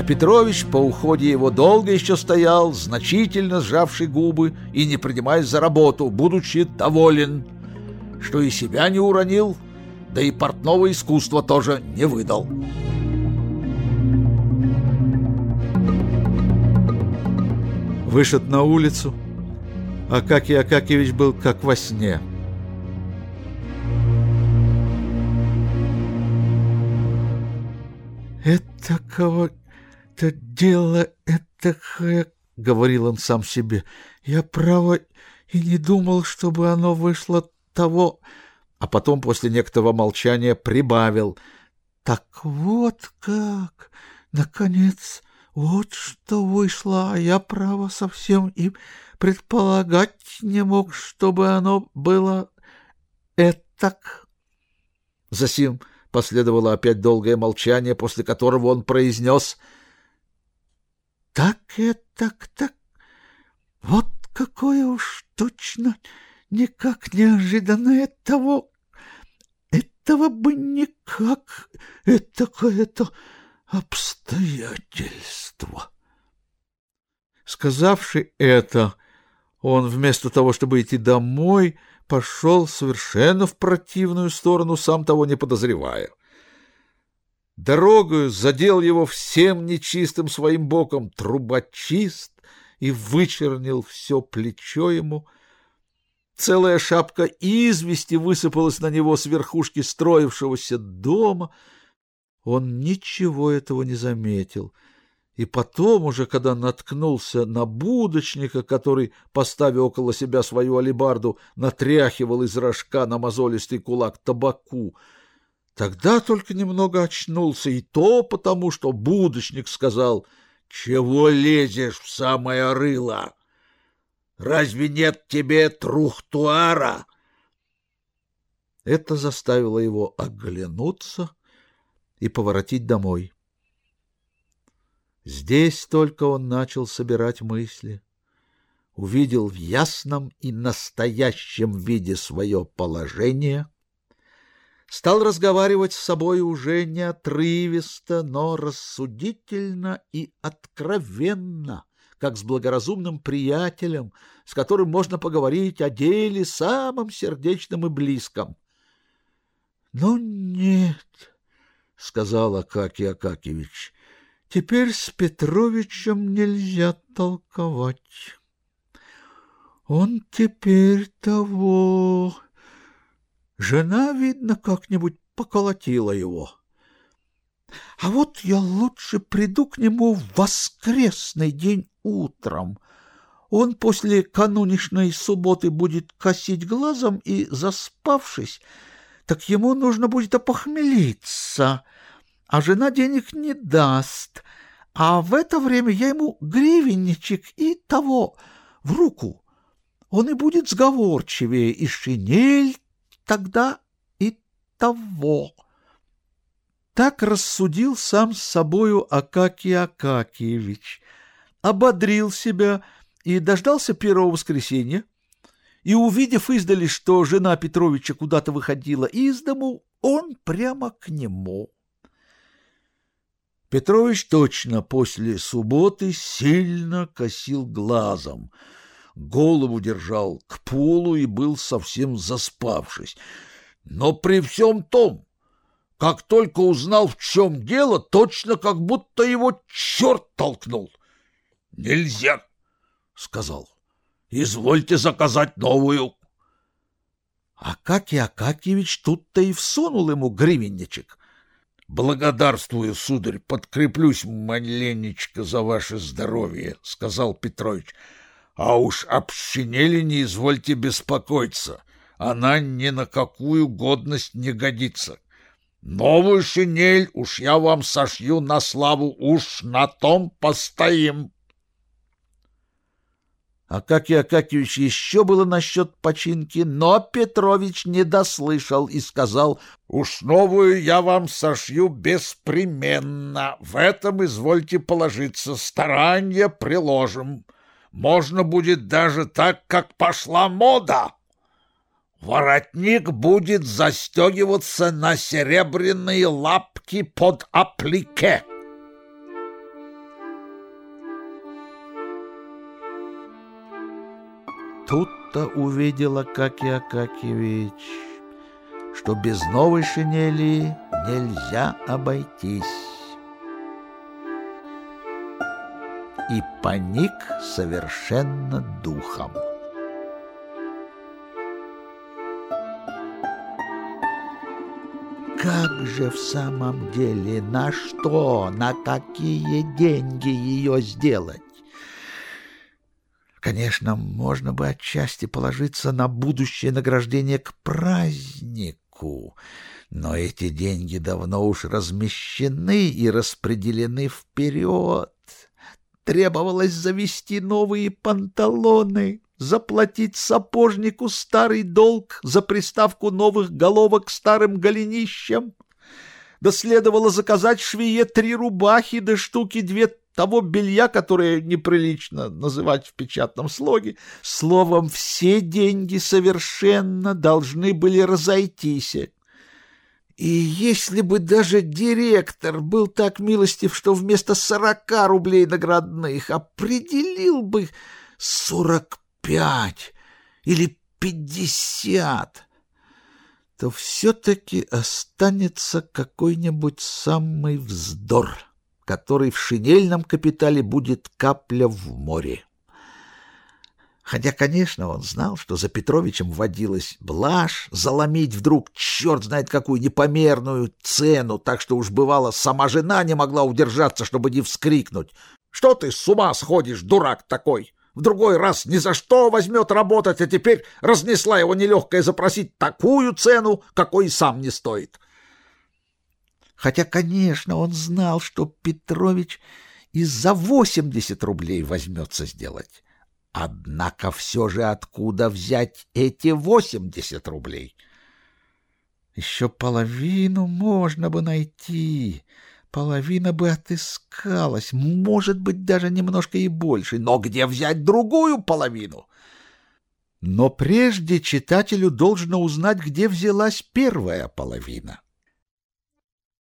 А Петрович по уходе его долго еще стоял, значительно сжавший губы и не принимаясь за работу, будучи доволен, что и себя не уронил, да и портного искусства тоже не выдал. Вышед на улицу, Акакий Акакевич был как во сне. «Это кого-то дело этакое», — говорил он сам себе. «Я, право, и не думал, чтобы оно вышло того...» А потом, после некоторого молчания, прибавил. «Так вот как! Наконец, вот что вышло, а я, право, совсем и предполагать не мог, чтобы оно было этак. Засим последовало опять долгое молчание, после которого он произнес «Так этак, так, вот какое уж точно, никак неожиданное того, этого бы никак, это какое-то обстоятельство». Сказавши это, он вместо того, чтобы идти домой, пошел совершенно в противную сторону, сам того не подозревая. Дорогою задел его всем нечистым своим боком трубочист и вычернил все плечо ему. Целая шапка извести высыпалась на него с верхушки строившегося дома. Он ничего этого не заметил — и потом уже, когда наткнулся на будочника, который, поставив около себя свою алебарду, натряхивал из рожка на мозолистый кулак табаку, тогда только немного очнулся, и то потому, что будочник сказал «Чего лезешь в самое рыло? Разве нет тебе трухтуара?» Это заставило его оглянуться и поворотить домой. Здесь только он начал собирать мысли. Увидел в ясном и настоящем виде свое положение. Стал разговаривать с собой уже не отрывисто, но рассудительно и откровенно, как с благоразумным приятелем, с которым можно поговорить о деле самом сердечном и близком. — Ну, нет, — сказал Акакий Акакевич, Теперь с Петровичем нельзя толковать. Он теперь того... Жена, видно, как-нибудь поколотила его. А вот я лучше приду к нему в воскресный день утром. Он после канунишной субботы будет косить глазом и, заспавшись, так ему нужно будет опохмелиться — а жена денег не даст. А в это время я ему гривенничек и того в руку. Он и будет сговорчивее, и шинель тогда и того. Так рассудил сам с собою Акакий Акакиевич, ободрил себя и дождался первого воскресенья, и, увидев издали, что жена Петровича куда-то выходила из дому, он прямо к нему. Петрович точно после субботы сильно косил глазом, голову держал к полу и был совсем заспавшись. Но при всем том, как только узнал, в чем дело, точно как будто его черт толкнул. — Нельзя, — сказал. — Извольте заказать новую. Акакий Акакьевич тут-то и всунул ему гривенничек. Благодарствую, сударь, подкреплюсь маленечко за ваше здоровье, — сказал Петрович. А уж об щенели не извольте беспокоиться. Она ни на какую годность не годится. Новую шинель уж я вам сошью на славу, уж на том постоим. Акакий Акакьевич еще было насчет починки, но Петрович не дослышал и сказал, «Уж новую я вам сошью беспременно. В этом извольте положиться, старания приложим можно будет даже так, как пошла мода. Воротник будет застегиваться на серебряные лапки под аплике. Тут-то увидела Акакий Акакевич, что без новой шинели нельзя обойтись. И паник совершенно духом. Как же в самом деле, на что, на какие деньги ее сделать? Конечно, можно бы отчасти положиться на будущее награждение к празднику, но эти деньги давно уж размещены и распределены вперед. Требовалось завести новые панталоны, заплатить сапожнику старый долг за приставку новых головок старым голенищам. Да следовало заказать швее три рубахи да штуки две того белья, которое неприлично называть в печатном слоге. Словом, все деньги совершенно должны были разойтись. И если бы даже директор был так милостив, что вместо сорока рублей наградных определил бы сорок пять или пятьдесят, то все-таки останется какой-нибудь самый вздор, который в шинельном капитале будет капля в море. Хотя, конечно, он знал, что за Петровичем водилась блажь, заломить вдруг черт знает какую непомерную цену, так что уж бывало, сама жена не могла удержаться, чтобы не вскрикнуть. «Что ты с ума сходишь, дурак такой? в другой раз ни за что возьмет работать, а теперь разнесла его нелегкая запросить такую цену, какой и сам не стоит. Хотя, конечно, он знал, что Петрович и за восемьдесят рублей возьмется сделать. Однако все же откуда взять эти восемьдесят рублей? Еще половину можно бы найти, Половина бы отыскалась, может быть, даже немножко и больше. Но где взять другую половину? Но прежде читателю должно узнать, где взялась первая половина.